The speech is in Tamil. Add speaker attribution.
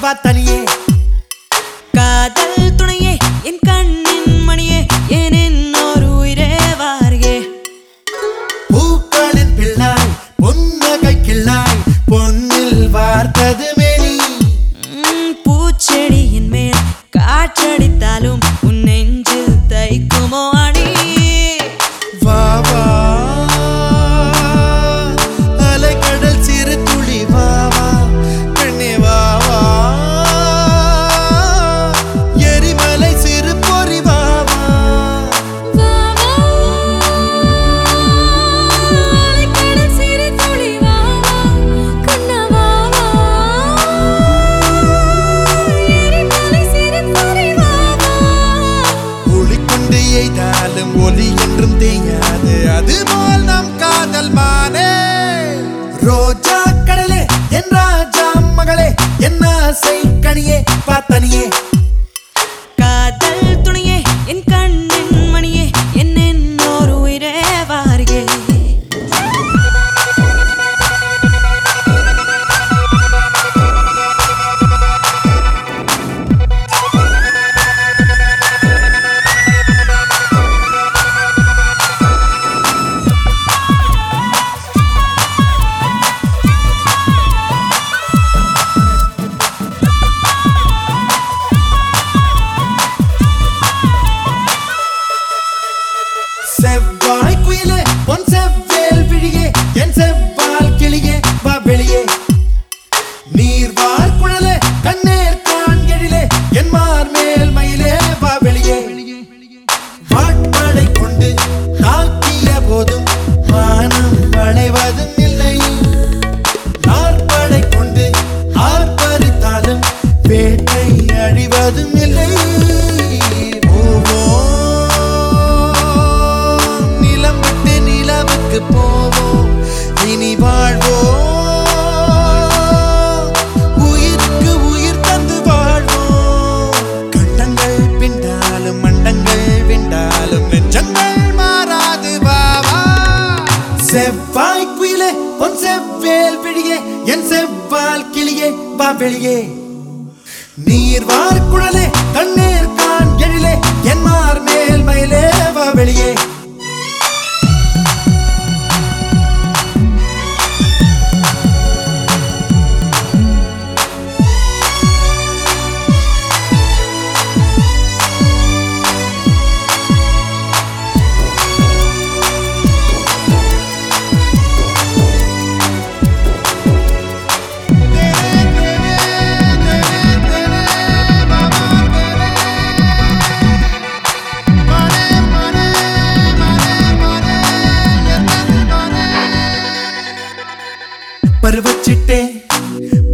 Speaker 1: va a எய்தாலும் ஒலி என்றும் தேயாது. அதுபோல் நம் காதல் மானே. ரோஜா கடலே என் ராஜா மகளே என் ஆசை கனியே வா வெளியே. நீர் வார் குழலே கண்ணீர் கான் எழிலே என் மார் மேல் மயிலே வா வெளியே.